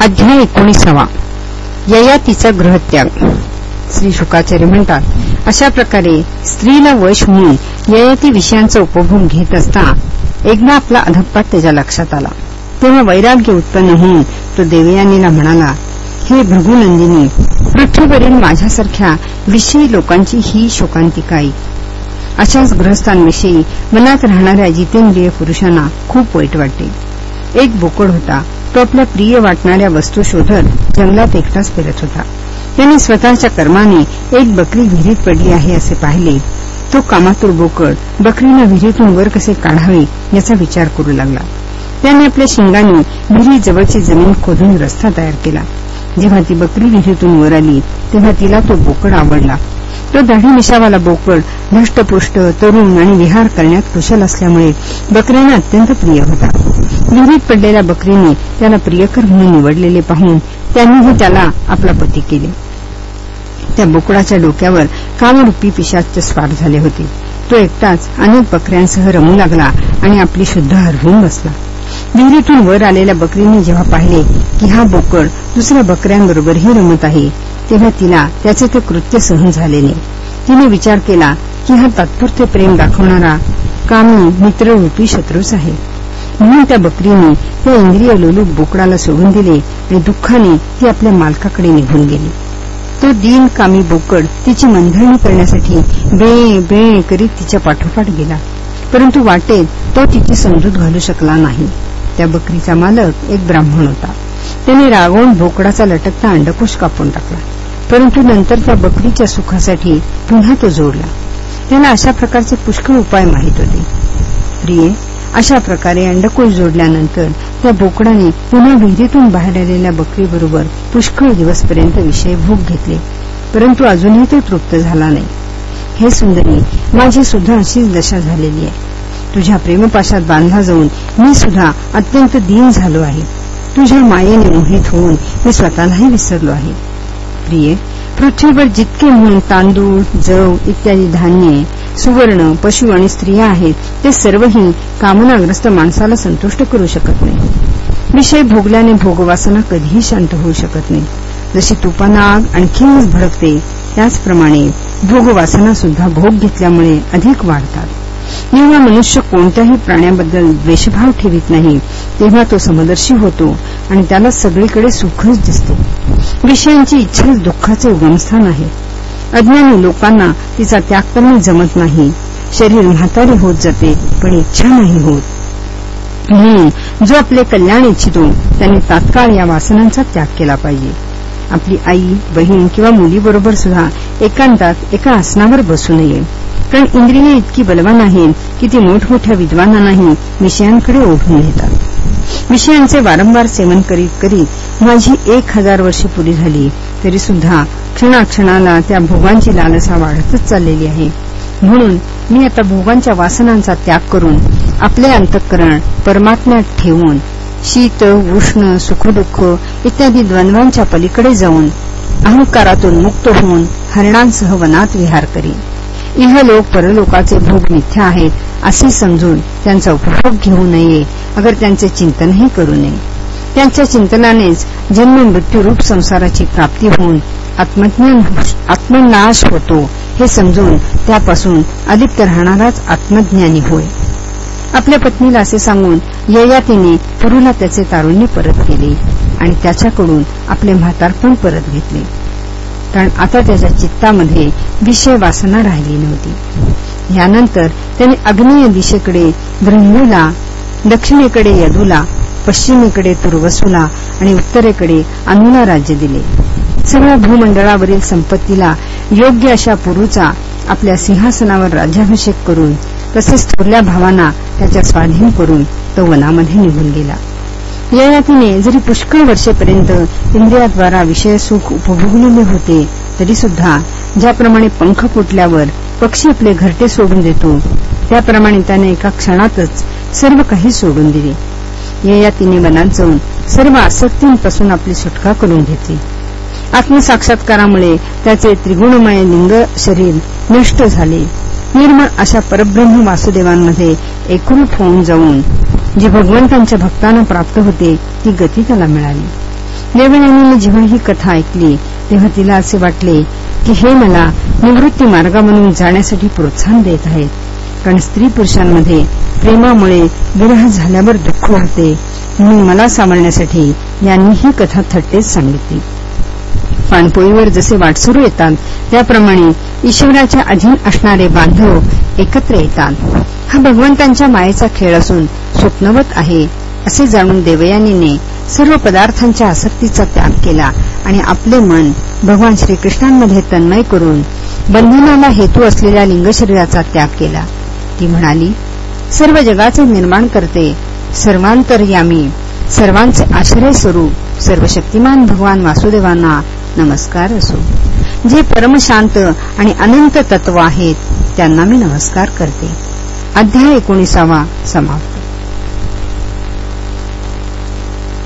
अध्याय एकोणीसावा. ययातीचा गृहत्याग. श्री शुकाचार्य म्हणतात अशा प्रकारे स्त्रीला वश होऊन ययाती विषयांचा उपभोग घेत असता एकदा आपला अधप्पा त्याच्या लक्षात आला. तेव्हा वैराग्य उत्पन्न होऊन तो देवयानीला म्हणाला हे भृगुनंदिनी पृथ्वीवरील माझ्यासारख्या विषयी लोकांची ही शोकांतिकाई. अशाच ग्रहस्थांविषयी मनात राहणाऱ्या जितेंद्रिय पुरुषांना खूप वाईट वाटते. एक बोकड होता तो आपल्या प्रिय वाटणाऱ्या वस्तू शोधत जंगलात एकटाच फिरत होता. त्याने स्वतःच्या कर्माने एक बकरी विहिरीत पडली आहे असे पाहिले. तो कामातूर बोकड बकरीनं विहिरीतून वर कसे काढावे याचा विचार करू लागला. त्याने आपल्या शिंगाने विहिरी जवळची जमीन खोदून रस्ता तयार केला. जेव्हा ती बकरी विहिरीतून वर आली तेव्हा तिला तो बोकड आवडला. तो दाढी मिशावाला बोकड धष्टपुष्ट तरुण आणि विहार करण्यात कुशल असल्यामुळे बकऱ्यांना अत्यंत प्रिय होता. विहिरीत पडलेल्या बकरीने त्याला प्रियकर म्हणून निवडलेले पाहून त्यांनीही त्याला आपला पती केले. त्या बोकडाच्या डोक्यावर कामरूपी पिशाच स्वार झाले होते. तो एकटाच अनेक बकऱ्यांसह रमू लागला आणि आपली शुद्ध हरवून बसला. विहिरीतून वर आलेल्या बकरीने जेव्हा पाहिले की हा बोकड दुसऱ्या बकऱ्यांबरोबरही रमत आहे तेव्हा तिला त्याचे ते कृत्य सहन झाले नाही. तिने विचार केला की हा तात्पुरते प्रेम दाखवणारा कामी मित्ररूपी शत्रूच आहे. म्हणून त्या बकरीने त्या इंद्रिय लोलूप बोकडाला सोडून दिले आणि दुःखाने ती आपल्या मालकाकडे निघून गेली. तो दिन कामी बोकड तिची मनधरणी करण्यासाठी बे बे करीत तिच्या पाठोपाठ गेला. परंतु वाटेत तो तिची समजूत घालू शकला नाही. त्या बकरीचा मालक एक ब्राह्मण होता. त्याने रागवून बोकडाचा लटकता अंडकोश कापून टाकला. परंतु नंतर त्या बकरीच्या सुखासाठी पुन्हा तो जोडला. त्याला अशा प्रकारचे पुष्कळ उपाय माहीत होते. प्रिये अशा प्रकारे अंडकोश जोडल्यानंतर त्या बोकडाने पुन्हा विहिरीतून बाहेर आलेल्या बकरीबरोबर पुष्कळ दिवसपर्यंत विषय भोग घेतले. परंतु अजूनही तो तृप्त झाला नाही. हे सुंदरी माझी सुद्धा अशीच दशा झालेली आहे. तुझ्या प्रेमपाशात बांधला जाऊन मी सुद्धा अत्यंत दीन झालो आहे. तुझ्या मायेने मोहित होऊन मी स्वतःलाही विसरलो आहे. प्रिय पृथ्वीवर जितके म्हणून तांदूळ जव इत्यादी धान्ये सुवर्ण पशु आणि स्त्रिया आहेत ते सर्वही कामनाग्रस्त माणसाला संतुष्ट करू शकत नाही. विषय भोगल्याने भोगवासना कधीही शांत होऊ शकत नाही. जशी तुपाना आग आणखीनच भडकते त्याचप्रमाणे भोगवासना सुद्धा भोग घेतल्यामुळे अधिक वाढतात. जेव्हा मनुष्य कोणत्याही प्राण्याबद्दल द्वेषभाव ठेवित नाही तेव्हा तो समदर्शी होतो आणि त्याला सगळीकडे सुखच दिसते. विषयांची इच्छाच दुःखाचे उगमस्थान आहे. अज्ञानी लोकांना तिचा त्याग करणे जमत नाही. शरीर म्हातारे होत जाते पण इच्छा नाही होत. म्हणून जो आपले कल्याण इच्छितो त्याने तात्काळ या वासनांचा त्याग केला पाहिजे. आपली आई बहीण किंवा मुलीबरोबर सुद्धा एकांतात एका आसनावर बसू नये. कारण इंद्रिये इतकी बलवान आहेत की ती मोठमोठ्या विद्वानांनाही विषयांकडे ओढून घेतात. विषयांचे वारंवार सेवन करीत करीत माझी एक हजार वर्षे पुरी झाली. तरी सुद्धा क्षणाक्षणाला त्या भोगांची लालसा वाढतच चाललेली आहे. म्हणून मी आता भोगांच्या वासनांचा त्याग करून आपले अंतःकरण परमात्म्यात ठेवून शीत उष्ण सुखदुःख इत्यादी द्वंद्वांच्या पलीकडे जाऊन अहंकारातून मुक्त होऊन हरणांसह वनात विहार करीन. इहलोक परलोकाचे भोग मिथ्या आहेत असे समजून त्यांचा उपभोग घेऊ नये. अगर त्यांचे चिंतनही करू नये. त्यांच्या चिंतनानेच जन्म मृत्यूरूप संसाराची प्राप्ती होऊन आत्मज्ञान आत्मनाश होतो. हे समजून त्यापासून अलिप्त राहणाराच आत्मज्ञानी होय. आपल्या पत्नीला असे सांगून ययातीने पुरुला त्याचे तारुण्य परत केले आणि त्याच्याकडून आपले म्हातारपण परत घेतले. कारण आता त्याच्या चित्तामध्ये विषय वासना राहिली नव्हती. यानंतर त्याने अग्नेय दिशेकडे ब्रह्मूला दक्षिणेकडे यदूला पश्चिमेकडे तुर्वसूला आणि उत्तरेकडे अनुला राज्य दिले. सगळ्या भूमंडळावरील संपत्तीला योग्य अशा पुरूचा आपल्या सिंहासनावर राज्याभिषेक करून तसेच थोरल्या भावांना त्याच्या स्वाधीन करून तो वनामध्ये निघून गेला. ययातीने जरी पुष्कळ वर्षेपर्यंत इंद्रियाद्वारा विषय सुख उपभोगलेले होते तरी सुद्धा ज्याप्रमाणे पंख फुटल्यावर पक्षी आपले घरटे सोडून देतो त्याप्रमाणे त्याने एका क्षणातच सर्व काही सोडून दिले. ययातीने वनात जाऊन सर्व आसक्तींपासून आपली सुटका करून घेतली. आत्मसाक्षात्कारामुळे त्याचे त्रिगुणमय लिंग शरीर नष्ट झाले. निर्मळ अशा परब्रह्म वासुदेवांमध्ये एकरूप होऊन जाऊन जी भगवंतांच्या भक्तांना प्राप्त होते ती गती त्याला मिळाली. देवयानीने जेव्हा ही कथा ऐकली तेव्हा तिला असे वाटले की हे मला निवृत्ती मार्गामधून जाण्यासाठी प्रोत्साहन देत आहेत. कारण स्त्री पुरुषांमध्ये प्रेमामुळे विरह झाल्यावर दुःख होते म्हणून मला सांभाळण्यासाठी यांनी ही कथा थट्टेच सांगितली. पाणपोईवर जसे वाटसरू येतात त्याप्रमाणे ईश्वराच्या अधीन असणारे बांधव एकत्र येतात. हा भगवंतांच्या मायेचा खेळ असून स्वप्नवत आहे असे जाणून देवयानीने सर्व पदार्थांच्या आसक्तीचा त्याग केला आणि आपले मन भगवान श्रीकृष्णांमध्ये तन्मय करून बंधनाला हेतू असलेल्या लिंगशरीराचा त्याग केला. ती म्हणाली सर्व जगाचे निर्माण करते सर्वांतरयामी सर्वांचे आश्रय स्वरूप सर्व शक्तिमान भगवान वासुदेवांना नमस्कार असो. जे परमशांत आणि अनंत तत्व आहेत त्यांना मी नमस्कार करते. अध्याय एकोणीसावा समाप्त.